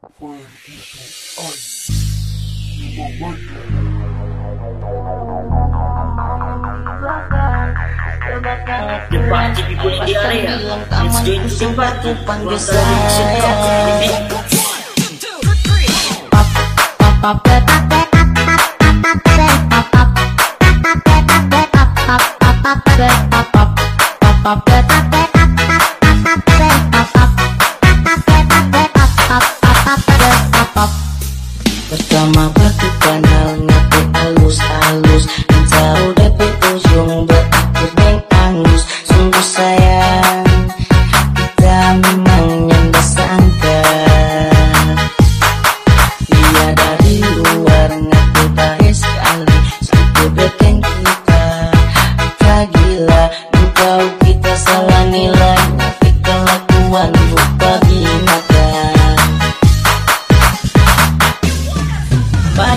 Jumpa di area Let's join to panggil Gua saya. Pertama batu kanal ngate halus-halus Jauh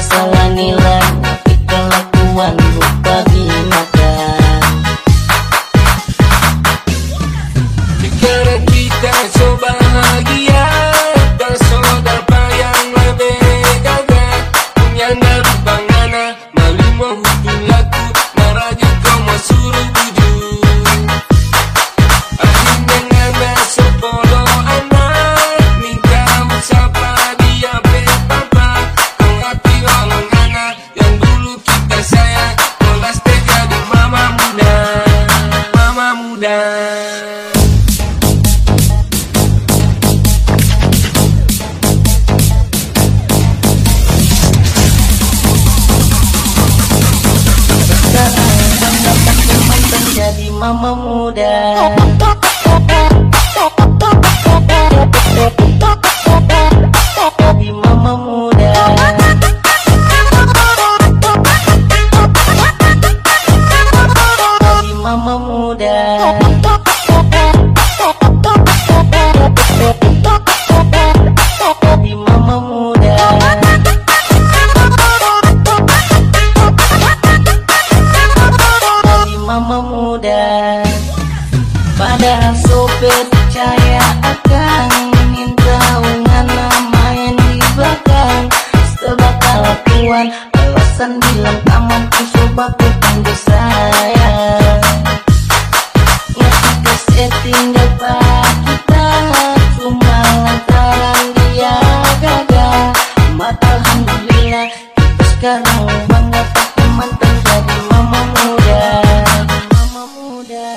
kita salah Kolas jadi mama muda Mama muda. Jadi mama muda ku panggil saya. Ngerti ke setting depan kita Cuma lantaran dia gagal. Mata alhamdulillah kita sekarang bangga pakai mantan jadi mama muda. Mama muda